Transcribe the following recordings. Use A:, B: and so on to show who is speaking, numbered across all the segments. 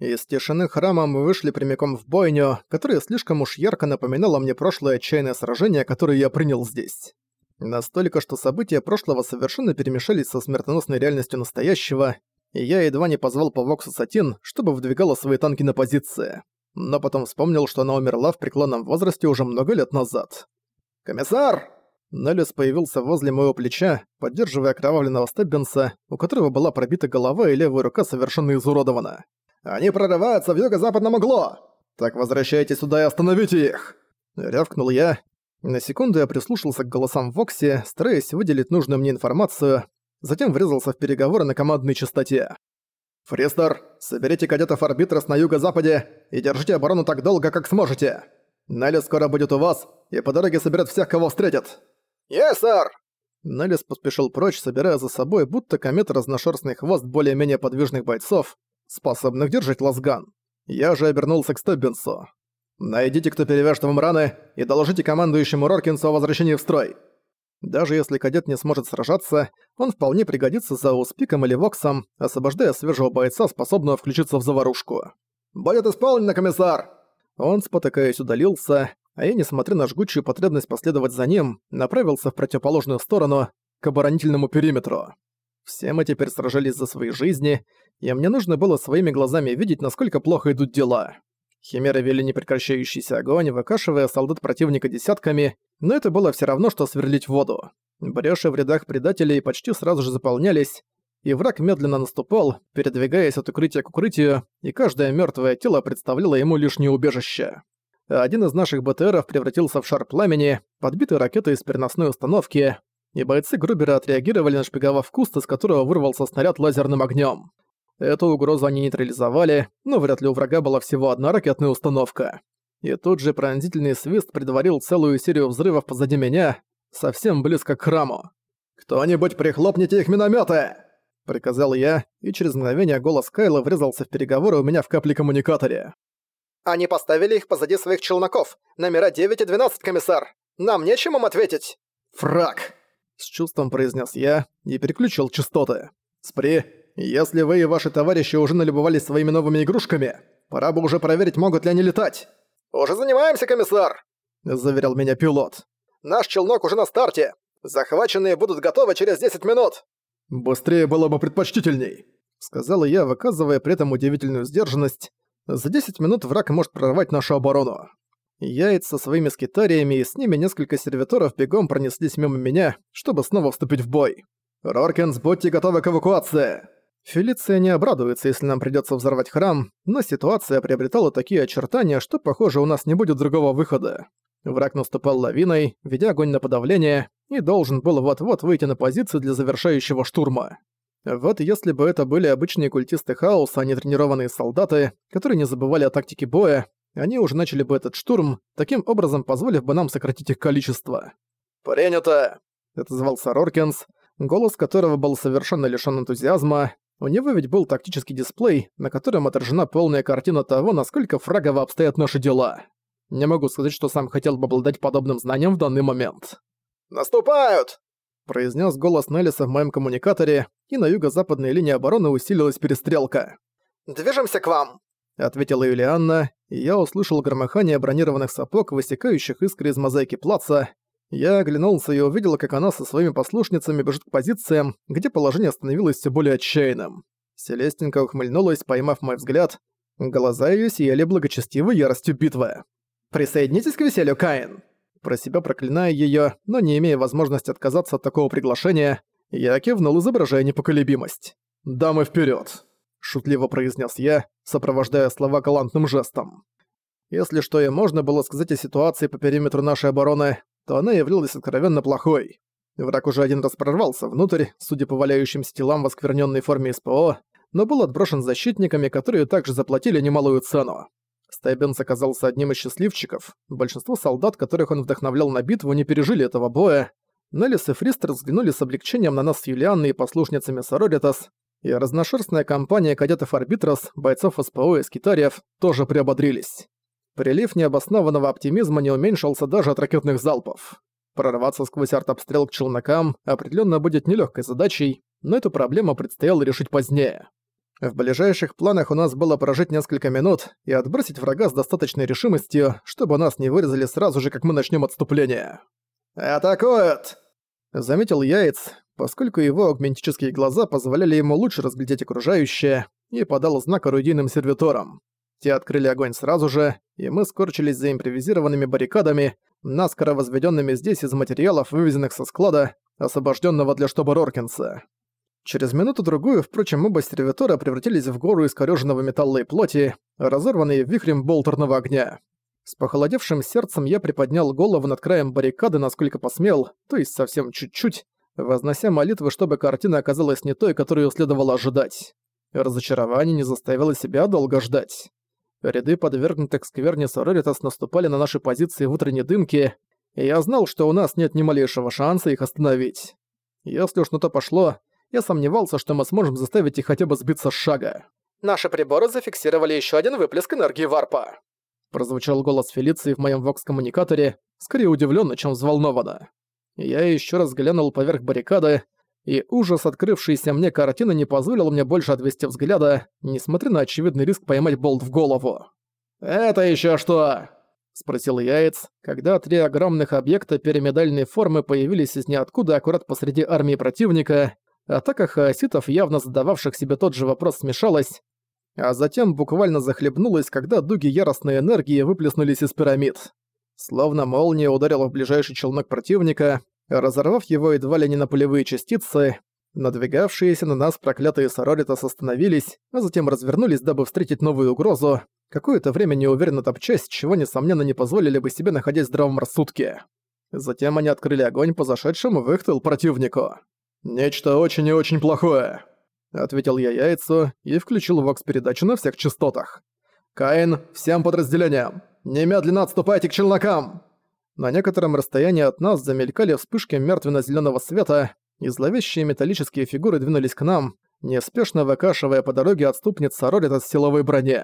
A: Из тишины храма мы вышли прямиком в бойню, которая слишком уж ярко напоминала мне прошлое отчаянное сражение, которое я принял здесь. Настолько, что события прошлого совершенно перемешались со смертоносной реальностью настоящего, и я едва не позвал по Воксу Сатин, чтобы выдвигала свои танки на позиции. Но потом вспомнил, что она умерла в преклонном возрасте уже много лет назад. «Комиссар!» Неллис появился возле моего плеча, поддерживая окровавленного Стеббинса, у которого была пробита голова и левая рука совершенно изуродована. «Они прорываются в юго-западном углу! Так возвращайтесь сюда и остановите их!» Рявкнул я. На секунду я прислушался к голосам в Воксе, стараясь выделить нужную мне информацию, затем врезался в переговоры на командной частоте. «Фристер, соберите кадетов Арбитрос на юго-западе и держите оборону так долго, как сможете. Нелли скоро будет у вас, и по дороге соберет всех, кого встретит». «Yes, сэр!» Неллис поспешил прочь, собирая за собой будто комет разношерстный хвост более-менее подвижных бойцов, способных держать лазган. Я же обернулся к Стеббинсу. «Найдите, кто перевяжет вам раны, и доложите командующему Роркинсу о возвращении в строй. Даже если кадет не сможет сражаться, он вполне пригодится за Успиком или Воксом, освобождая свежего бойца, способного включиться в заварушку. «Будет исполнено, комиссар!» Он, спотыкаясь, удалился, а я, несмотря на жгучую потребность последовать за ним, направился в противоположную сторону, к оборонительному периметру. Все мы теперь сражались за свои жизни, и мне нужно было своими глазами видеть, насколько плохо идут дела. Химеры вели непрекращающийся огонь, выкашивая солдат противника десятками, но это было все равно, что сверлить воду. Бреши в рядах предателей почти сразу же заполнялись, и враг медленно наступал, передвигаясь от укрытия к укрытию, и каждое мертвое тело представляло ему лишнее убежище. Один из наших БТРов превратился в шар пламени, подбитый ракетой из переносной установки, и бойцы Грубера отреагировали, нашпиговав куст, из которого вырвался снаряд лазерным огнем. Эту угрозу они нейтрализовали, но вряд ли у врага была всего одна ракетная установка. И тут же пронзительный свист предварил целую серию взрывов позади меня, совсем близко к храму. «Кто-нибудь прихлопните их минометы! приказал я, и через мгновение голос Кайла врезался в переговоры у меня в капле-коммуникаторе.
B: «Они поставили их позади своих челноков, номера 9 и 12, комиссар! Нам нечем им ответить!»
A: «Фраг!» — с чувством произнес я и переключил частоты. «Спри, если вы и ваши товарищи уже налюбовались своими новыми игрушками, пора бы уже проверить, могут ли они летать».
B: «Уже занимаемся, комиссар!»
A: — заверил меня пилот.
B: «Наш челнок уже на старте. Захваченные будут готовы через 10 минут».
A: «Быстрее было бы предпочтительней», — сказал я, выказывая при этом удивительную сдержанность. «За 10 минут враг может прорвать нашу оборону». Яйца со своими скитариями и с ними несколько сервиторов бегом пронеслись мимо меня, чтобы снова вступить в бой. «Роркинс, будьте готовы к эвакуации!» Фелиция не обрадуется, если нам придётся взорвать храм, но ситуация приобретала такие очертания, что, похоже, у нас не будет другого выхода. Враг наступал лавиной, ведя огонь на подавление, и должен был вот-вот выйти на позицию для завершающего штурма. Вот если бы это были обычные культисты хаоса, а не тренированные солдаты, которые не забывали о тактике боя, они уже начали бы этот штурм, таким образом позволив бы нам сократить их количество.
B: «Принято!»
A: — отозвался Роркинс, голос которого был совершенно лишён энтузиазма, у него ведь был тактический дисплей, на котором отражена полная картина того, насколько фрагово обстоят наши дела. Не могу сказать, что сам хотел бы обладать подобным знанием в данный момент.
B: «Наступают!»
A: произнес голос Неллиса в моем коммуникаторе, и на юго-западной линии обороны усилилась перестрелка.
B: «Движемся к вам!»
A: ответила Юлианна, и я услышал громыхание бронированных сапог, высекающих искры из мозаики плаца, я оглянулся и увидел, как она со своими послушницами бежит к позициям, где положение становилось все более отчаянным. Селестенька ухмыльнулась, поймав мой взгляд. Глаза её сияли благочестивой яростью битвы. «Присоединитесь к веселью, Каин!» Про себя проклиная её, но не имея возможности отказаться от такого приглашения, я кивнул, изображая непоколебимость. «Дамы вперёд!» – шутливо произнес я, сопровождая слова галантным жестом. Если что и можно было сказать о ситуации по периметру нашей обороны, то она являлась откровенно плохой. Враг уже один раз прорвался внутрь, судя по валяющимся телам в осквернённой форме СПО, но был отброшен защитниками, которые также заплатили немалую цену. Стайбенс оказался одним из счастливчиков. Большинство солдат, которых он вдохновлял на битву, не пережили этого боя. Неллис и Фристер взглянули с облегчением на нас с Юлианной и послушницами Сороритас, и разношерстная компания кадетов Арбитрос, бойцов СПО и скитариев тоже приободрились. Прилив необоснованного оптимизма не уменьшился даже от ракетных залпов. Прорваться сквозь артобстрел к челнокам определенно будет нелегкой задачей, но эту проблему предстояло решить позднее. В ближайших планах у нас было прожить несколько минут и отбросить врага с достаточной решимостью, чтобы нас не вырезали сразу же, как мы начнем отступление.
B: «Атакуют!»
A: Заметил Яйц, поскольку его агментические глаза позволяли ему лучше разглядеть окружающее, и подал знак орудийным сервиторам. Те открыли огонь сразу же, и мы скорчились за импровизированными баррикадами, наскоро возведенными здесь из материалов, вывезенных со склада, освобожденного для штаба Роркинса. Через минуту-другую, впрочем, оба сервитора превратились в гору искорёженного металла и плоти, разорванные вихрем болтерного огня. С похолодевшим сердцем я приподнял голову над краем баррикады, насколько посмел, то есть совсем чуть-чуть, вознося молитвы, чтобы картина оказалась не той, которую следовало ожидать. Разочарование не заставило себя долго ждать. Ряды подвергнутых скверне Сороритас наступали на наши позиции в утренней дымке, и я знал, что у нас нет ни малейшего шанса их остановить. Если уж на то пошло, я сомневался, что мы сможем заставить их хотя бы сбиться с шага.
B: Наши приборы зафиксировали еще один выплеск энергии варпа.
A: Прозвучал голос Фелиции в моем вокс-коммуникаторе, скорее удивленно, чем взволнованно. Я еще раз глянул поверх баррикады, и ужас открывшейся мне картины не позволил мне больше отвести взгляда, несмотря на очевидный риск поймать болт в голову.
B: «Это еще что?»
A: — спросил Яец, когда три огромных объекта пирамидальной формы появились из ниоткуда аккурат посреди армии противника, атака хаоситов, явно задававших себе тот же вопрос, смешалась, а затем буквально захлебнулась, когда дуги яростной энергии выплеснулись из пирамид. Словно молния ударила в ближайший челнок противника, разорвав его едва ли не на полевые частицы, надвигавшиеся на нас проклятые Сороритас остановились, а затем развернулись, дабы встретить новую угрозу, какое-то время неуверенно топчась, чего, несомненно, не позволили бы себе находясь в здравом рассудке. Затем они открыли огонь по зашедшему в их тыл противнику. «Нечто очень и очень плохое», — ответил я яйцу и включил вокс-передачу на всех частотах. «Каин, всем подразделениям, немедленно отступайте к челнокам!» На некотором расстоянии от нас замелькали вспышки мертвенно-зелёного света, и зловещие металлические фигуры двинулись к нам, неспешно выкашивая по дороге отступниц Сорорит от силовой брони.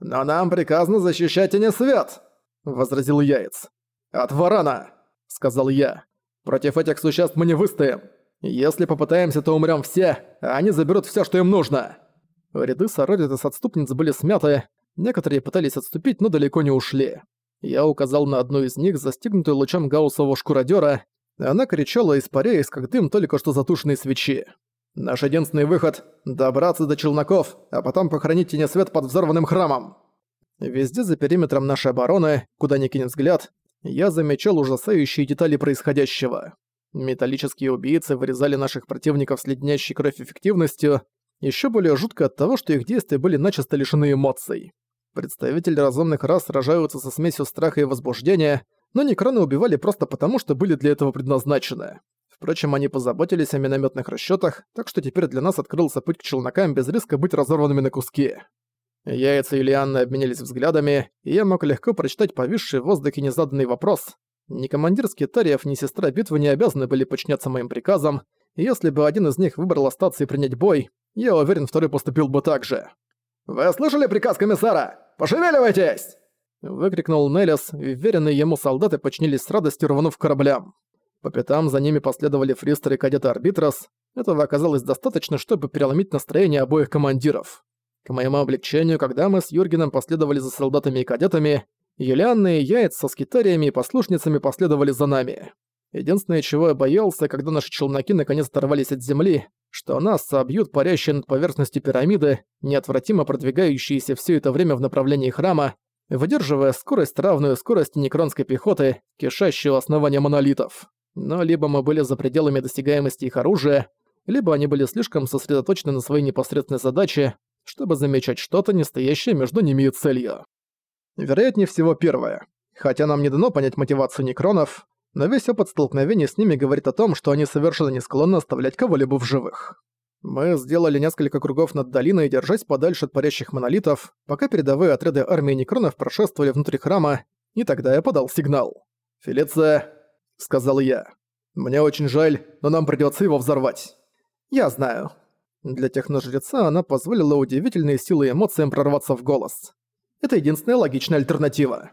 A: «Но нам приказано защищать и не свет!» — возразил Яец. «От варана!» — сказал я. «Против этих существ мы не выстоим. Если попытаемся, то умрем все, а они заберут все, что им нужно!» Ряды Сороритас отступниц были смяты, некоторые пытались отступить, но далеко не ушли. Я указал на одну из них, застигнутую лучом гауссового шкуродера. Она кричала, испаряясь, как дым только что затушенной свечи. «Наш единственный выход — добраться до челноков, а потом похоронить тенесвет под взорванным храмом!» Везде за периметром нашей обороны, куда ни кинет взгляд, я замечал ужасающие детали происходящего. Металлические убийцы вырезали наших противников с леднящей кровь эффективностью, еще более жутко от того, что их действия были начисто лишены эмоций. Представители разумных рас сражаются со смесью страха и возбуждения, но некроны убивали просто потому, что были для этого предназначены. Впрочем, они позаботились о минометных расчетах, так что теперь для нас открылся путь к челнокам без риска быть разорванными на куски. Яйца и Лианны обменялись взглядами, и я мог легко прочитать повисший в воздухе незаданный вопрос. Ни командир Скитариев, ни сестра битвы не обязаны были подчиняться моим приказам, и если бы один из них выбрал остаться и принять бой, я уверен, второй поступил бы так же. «Вы слышали приказ комиссара? Пошевеливайтесь!» Выкрикнул Неллис, и веренные ему солдаты подчинились с радостью, рванув кораблям. По пятам за ними последовали Фристер и кадеты Арбитрос. Этого оказалось достаточно, чтобы переломить настроение обоих командиров. К моему облегчению, когда мы с Юргеном последовали за солдатами и кадетами, Юлианны и Яйц со скитариями и послушницами последовали за нами. Единственное, чего я боялся, когда наши челноки наконец оторвались от земли, что нас собьют парящие над поверхностью пирамиды, неотвратимо продвигающиеся все это время в направлении храма, выдерживая скорость, равную скорости некронской пехоты, кишащей у основания монолитов. Но либо мы были за пределами досягаемости их оружия, либо они были слишком сосредоточены на своей непосредственной задаче, чтобы замечать что-то, не стоящее между ними и целью. Вероятнее всего первое. Хотя нам не дано понять мотивацию некронов, но весь опыт столкновений с ними говорит о том, что они совершенно не склонны оставлять кого-либо в живых. Мы сделали несколько кругов над долиной, держась подальше от парящих монолитов, пока передовые отряды армии некронов прошествовали внутрь храма, и тогда я подал сигнал. «Фелиция», — сказал я, — «мне очень жаль, но нам придётся его взорвать». «Я знаю». Для техножреца она позволила удивительные силы эмоциям прорваться в голос. Это единственная логичная альтернатива.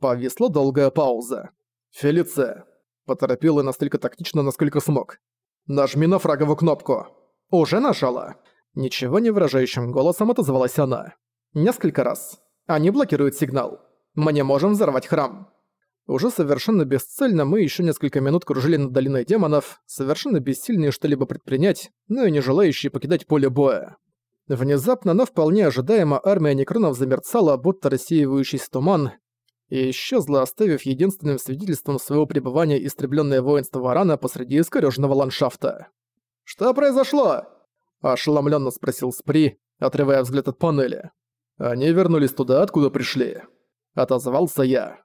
A: Повисла долгая пауза. «Фелиция!» Поторопил Поторопила настолько тактично, насколько смог. «Нажми на фраговую кнопку!» «Уже нажала!» Ничего не выражающим голосом отозвалась она. Несколько раз. Они блокируют сигнал. Мы не можем взорвать храм. Уже совершенно бесцельно мы еще несколько минут кружили над долиной демонов, совершенно бессильные что-либо предпринять, но и не желающие покидать поле боя. Внезапно, но вполне ожидаемо армия некронов замерцала, будто рассеивающийся туман, и исчезла, оставив единственным свидетельством своего пребывания истребленное воинство Варана посреди искорёженного ландшафта. «Что произошло?» – ошеломленно спросил Спри, отрывая взгляд от панели. «Они вернулись туда, откуда пришли», – отозвался я.